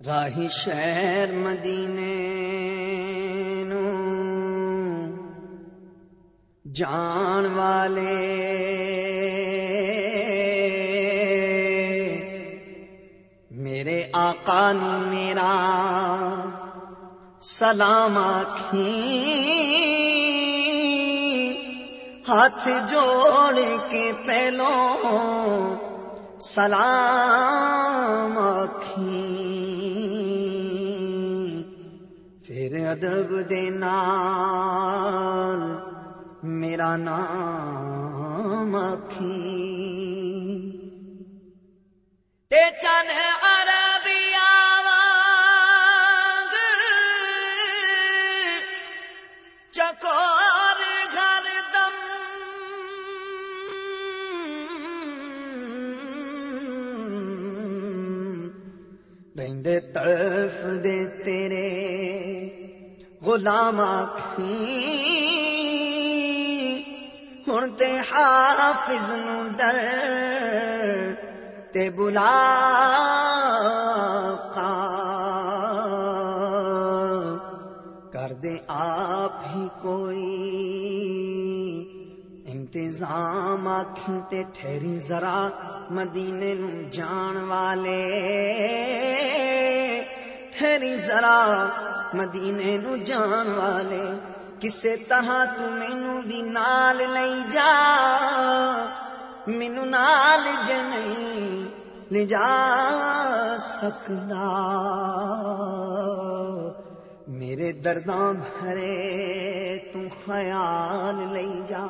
راہی شہر مدینے نو۔ جان والے میرے آقا نو میرا سلام آخی ہاتھ جوڑ کے پہلو سلام آخی ادب دینا میرا نام آخی تے چن عربی غلام آخی ہن تے حافظ نو ڈر تے بلا کر دے آپ ہی کوئی انتظام آخی تے ٹھہری ذرا مدینے نو جان والے۔ ٹھہری ذرا مدینے نو جان والے، کسے طرح تو مینو بھی نال لئی جا مینو نال ج نہیں لے جا سکتا میرے درداں بھرے تو خیال لئی جا۔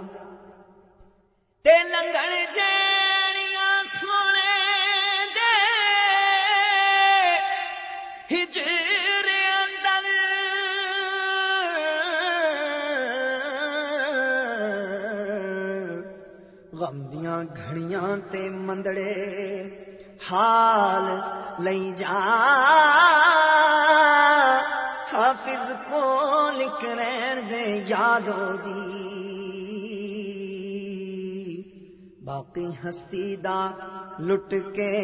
تے لنگڑ جیڑیاں غم دیاں گھڑیاں تے مندڑے حال لئی جا حافظ کو لکھ رہن دے یادوں دی باقی ہستی دا لٹ کے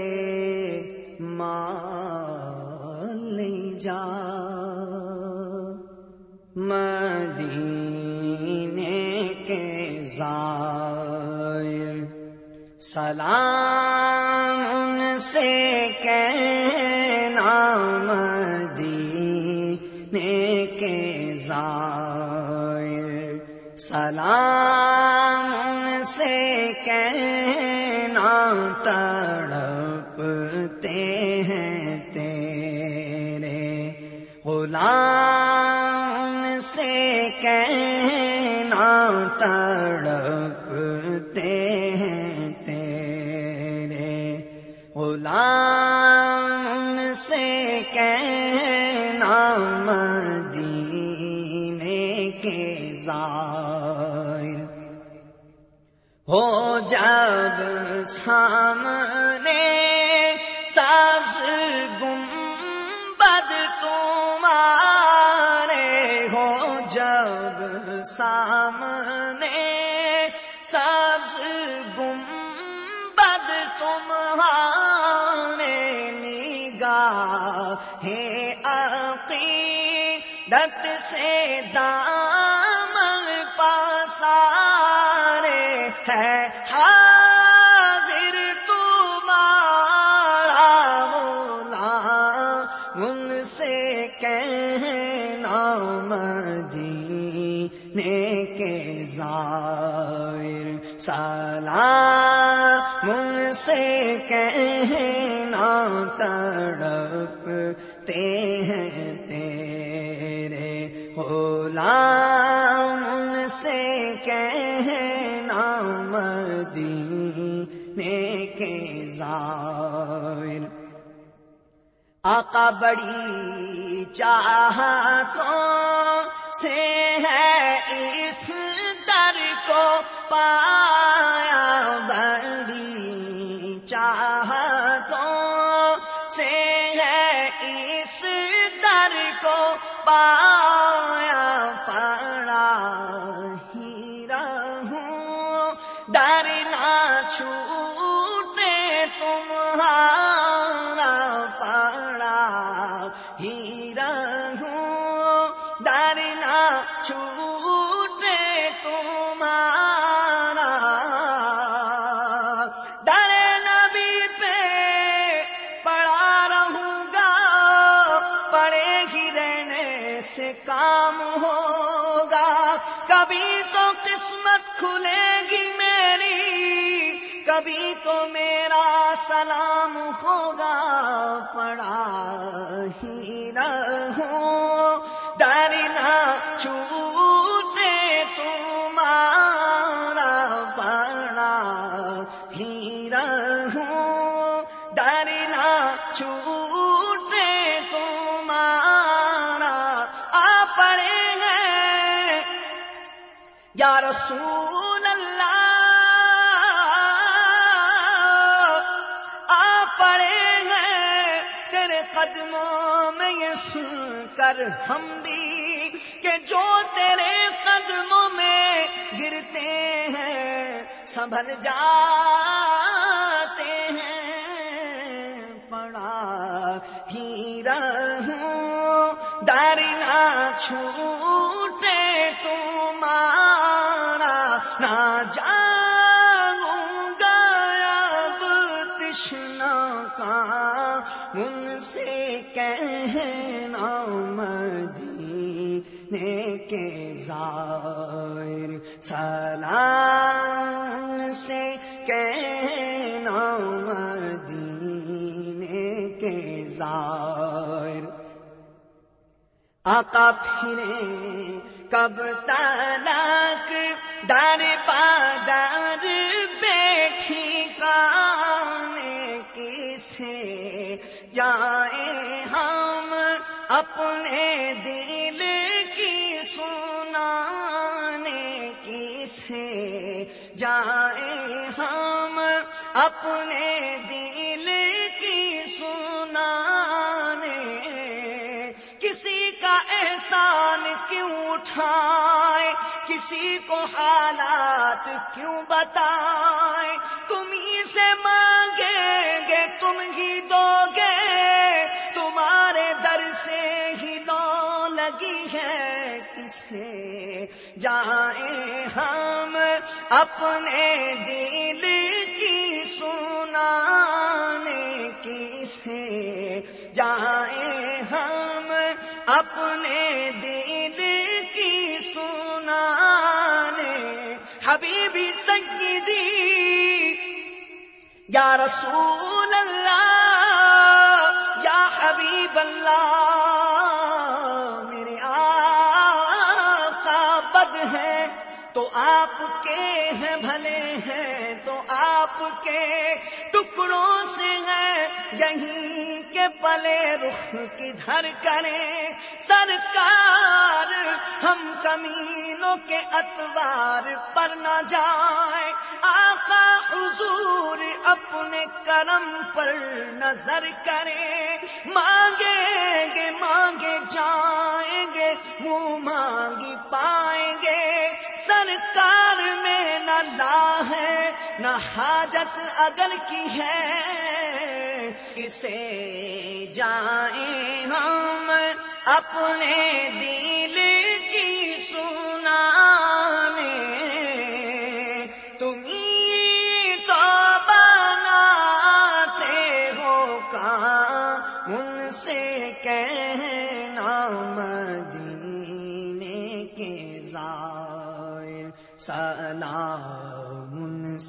مال لئی جا مدینے کے زائر سلام ان سے کہنا مدینے کے زائر سلام ان سے کہنا تڑپتے ہیں تیرے غلام۔ سے کہنا تڑپتے ہیں تیرے غلام سے کہنا مدینے کے زائر ہو جب سامنے سامنے سبز گنبد تمہارے نگاہ ہے عقیدت سے دامن پاسارے ہے کے زائر سلام ان سے کہنا تڑپتے ہیں تیرے غلام ان سے کہنا مدینے کے زائر آقا بڑی چاہتوں سے ہے اس در کو پایا بڑی چاہتوں سے ہے اس در کو پایا پڑا ہی رہوں، در نہ چھوٹے کبھی تو میرا سلام ہوگا پڑا ہی رہوں قدموں میں یہ سن کر ہم بھی کہ جو تیرے قدموں میں گرتے ہیں، سنبھل جاتے ہیں۔ پڑا ہی رہوں ڈرنا چھوٹے تمہارا، نہ جاؤں گا اب تشنا کا کہنا مدینے کے زائر سلام سے کہنا مدینے کے زائر آقا پھرے کب تلک در پادر بیٹھی کانے کسے جائیں سے جائیں ہم اپنے دل کی سنانے۔ کسی کا احسان کیوں اٹھائے؟ کسی کو حالات کیوں بتائیں اپنے دل کی سنانے کسے جائیں ہم، اپنے دل کی سنانے۔ حبیبی سیدی، یا رسول اللہ، یا حبیب اللہ۔ آپ کے ہیں بھلے ہیں، تو آپ کے ٹکڑوں سے ہیں، یہیں کے پلے رخ کدھر کریں؟ سرکار، ہم کمینوں کے اتوار پر نہ جائیں۔ آقا حضور اپنے کرم پر نظر کریں۔ مانگیں گے، مانگے جائیں گے، منہ نہ حاجت اگر کی ہے، اسے جائیں ہم اپنے دل کی سنانے۔ تمہیں تو بناتے ہو کہاں ان سے کہنا مدینے کے زائر سلام۔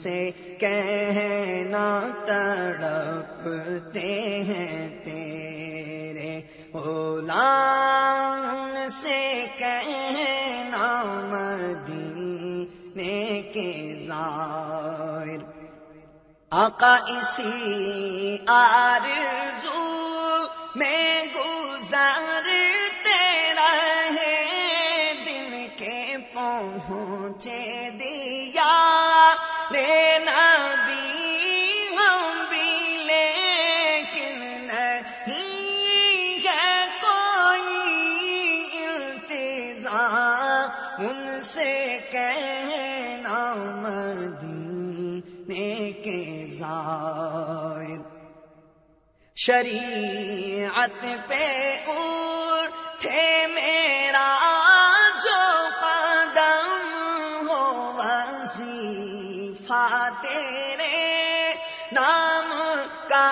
سے کہنا تڑپتے ہیں تیرے۔ غلام سے کہنا مدینے کے زائر آقا اسی آرزو میں گزارتے لینا بھی ہم بھی لیکن نہیں ہے کوئی التظام ان سے کہنا مدینے کے زائر۔ شریعت پہ اٹھے میرا جو قدم ہو وسیع کوفہ تیرے نام کا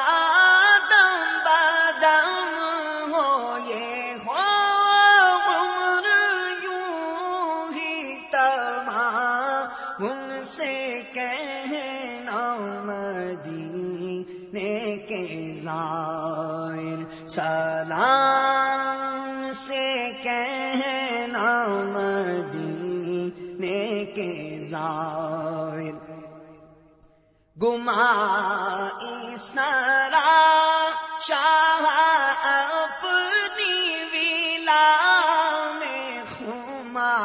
دم بدم ہو، یہ ہو عمر یوں ہی تمام۔ ان سے کہنا مدینے کے زائر۔ سلام سے کہنا مدینے کے زائر۔ گما اس نرا شاہ اپنی ویلا میں خما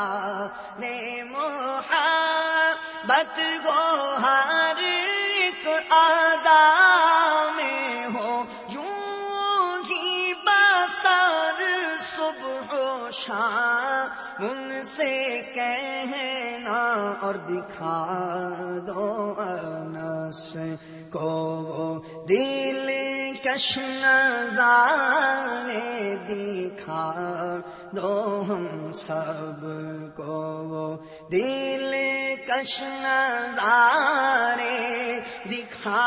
نے محبت گو ہر ایک ادا میں ہو یوں ہی بسر صبح شام ان سے کہنا اور دکھا دو انس کو وہ دل کش نظارے دکھا دو ہم سب کو وہ دل کش نظارے دکھا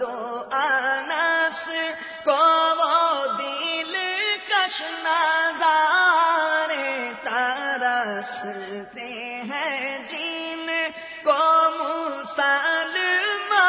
دو انس کو وہ دل کش نظارے ترستے ہیں جن کو مسلمان